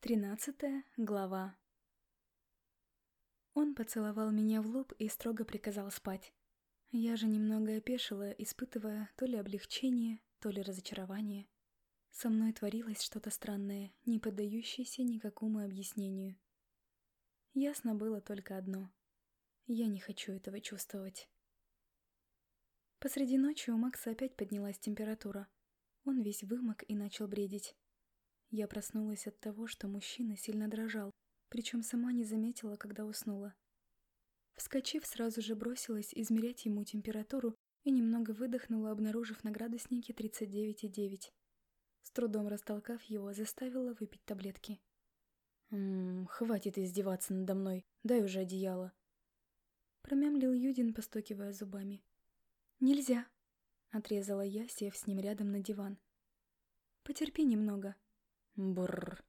Тринадцатая глава. Он поцеловал меня в лоб и строго приказал спать. Я же немного опешила, испытывая то ли облегчение, то ли разочарование. Со мной творилось что-то странное, не поддающееся никакому объяснению. Ясно было только одно. Я не хочу этого чувствовать. Посреди ночи у Макса опять поднялась температура. Он весь вымок и начал бредить. Я проснулась от того, что мужчина сильно дрожал, причем сама не заметила, когда уснула. Вскочив, сразу же бросилась измерять ему температуру и немного выдохнула, обнаружив на градуснике 39,9. С трудом растолкав его, заставила выпить таблетки. «Ммм, хватит издеваться надо мной, дай уже одеяло». Промямлил Юдин, постукивая зубами. «Нельзя», — отрезала я, сев с ним рядом на диван. «Потерпи немного», Бррр.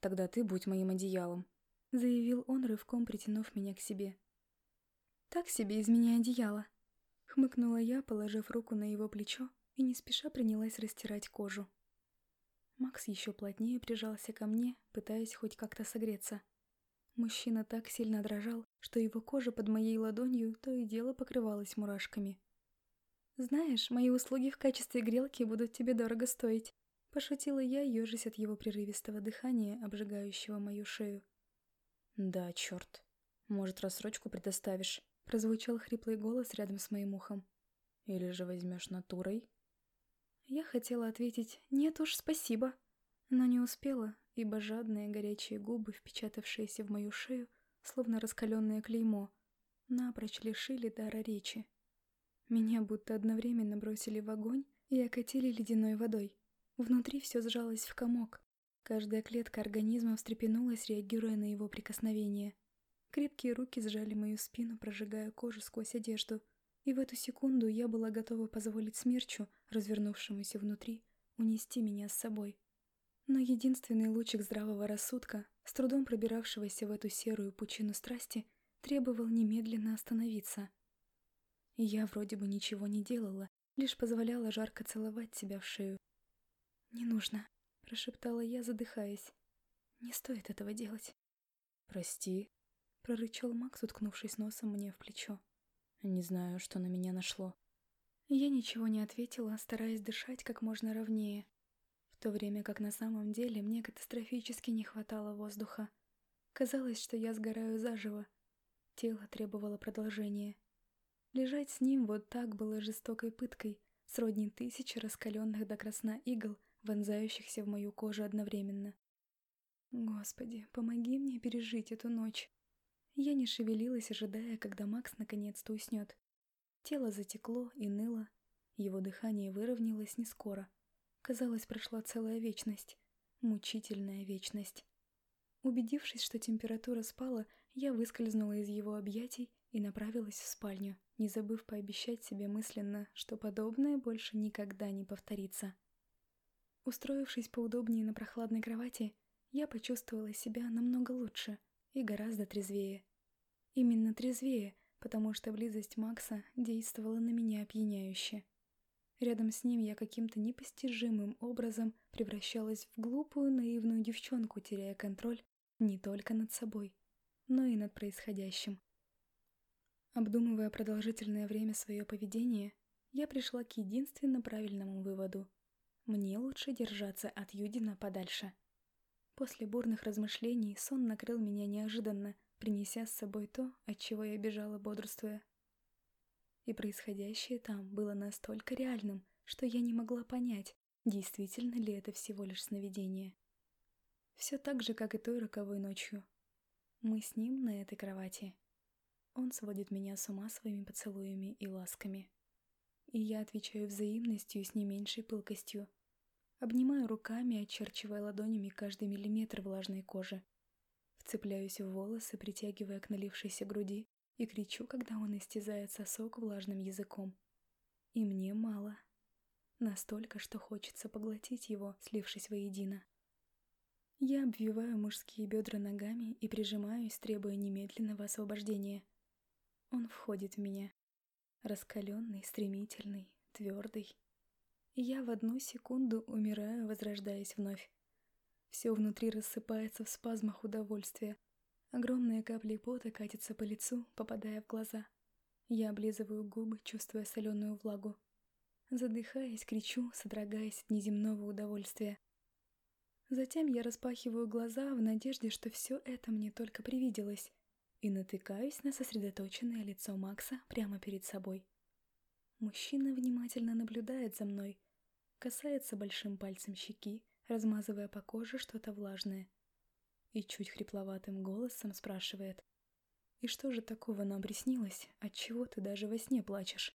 Тогда ты будь моим одеялом, заявил он, рывком притянув меня к себе. Так себе из меня одеяло, хмыкнула я, положив руку на его плечо и не спеша принялась растирать кожу. Макс еще плотнее прижался ко мне, пытаясь хоть как-то согреться. Мужчина так сильно дрожал, что его кожа под моей ладонью то и дело покрывалась мурашками. «Знаешь, мои услуги в качестве грелки будут тебе дорого стоить», Пошутила я, ежась от его прерывистого дыхания, обжигающего мою шею. «Да, черт. Может, рассрочку предоставишь?» Прозвучал хриплый голос рядом с моим ухом. «Или же возьмешь натурой?» Я хотела ответить «нет уж, спасибо», но не успела, ибо жадные горячие губы, впечатавшиеся в мою шею, словно раскаленное клеймо, напрочь лишили дара речи. Меня будто одновременно бросили в огонь и окатили ледяной водой. Внутри все сжалось в комок. Каждая клетка организма встрепенулась, реагируя на его прикосновение. Крепкие руки сжали мою спину, прожигая кожу сквозь одежду. И в эту секунду я была готова позволить смерчу, развернувшемуся внутри, унести меня с собой. Но единственный лучик здравого рассудка, с трудом пробиравшегося в эту серую пучину страсти, требовал немедленно остановиться. Я вроде бы ничего не делала, лишь позволяла жарко целовать себя в шею, «Не нужно», — прошептала я, задыхаясь. «Не стоит этого делать». «Прости», — прорычал Макс, уткнувшись носом мне в плечо. «Не знаю, что на меня нашло». Я ничего не ответила, стараясь дышать как можно ровнее, в то время как на самом деле мне катастрофически не хватало воздуха. Казалось, что я сгораю заживо. Тело требовало продолжения. Лежать с ним вот так было жестокой пыткой, сродни тысячи раскаленных до красна игл — вонзающихся в мою кожу одновременно. Господи, помоги мне пережить эту ночь. Я не шевелилась, ожидая, когда Макс наконец-то уснет. Тело затекло и ныло, его дыхание выровнялось не скоро. Казалось, прошла целая вечность. Мучительная вечность. Убедившись, что температура спала, я выскользнула из его объятий и направилась в спальню, не забыв пообещать себе мысленно, что подобное больше никогда не повторится. Устроившись поудобнее на прохладной кровати, я почувствовала себя намного лучше и гораздо трезвее. Именно трезвее, потому что близость Макса действовала на меня опьяняюще. Рядом с ним я каким-то непостижимым образом превращалась в глупую, наивную девчонку, теряя контроль не только над собой, но и над происходящим. Обдумывая продолжительное время свое поведение, я пришла к единственно правильному выводу — мне лучше держаться от Юдина подальше. После бурных размышлений сон накрыл меня неожиданно, принеся с собой то, от чего я бежала бодрствуя. И происходящее там было настолько реальным, что я не могла понять, действительно ли это всего лишь сновидение. Все так же, как и той роковой ночью. Мы с ним на этой кровати. Он сводит меня с ума своими поцелуями и ласками и я отвечаю взаимностью с не меньшей пылкостью. Обнимаю руками, очерчивая ладонями каждый миллиметр влажной кожи. Вцепляюсь в волосы, притягивая к налившейся груди, и кричу, когда он истязает сосок влажным языком. И мне мало. Настолько, что хочется поглотить его, слившись воедино. Я обвиваю мужские бедра ногами и прижимаюсь, требуя немедленного освобождения. Он входит в меня, Раскаленный, стремительный, твердый. Я в одну секунду умираю, возрождаясь вновь. Все внутри рассыпается в спазмах удовольствия. Огромные капли пота катятся по лицу, попадая в глаза. Я облизываю губы, чувствуя соленую влагу. Задыхаясь, кричу, содрогаясь от неземного удовольствия. Затем я распахиваю глаза в надежде, что все это мне только привиделось, и натыкаюсь на сосредоточенное лицо Макса прямо перед собой. Мужчина внимательно наблюдает за мной, касается большим пальцем щеки, размазывая по коже что-то влажное, и чуть хрипловатым голосом спрашивает. «И что же такого нам приснилось, отчего ты даже во сне плачешь?»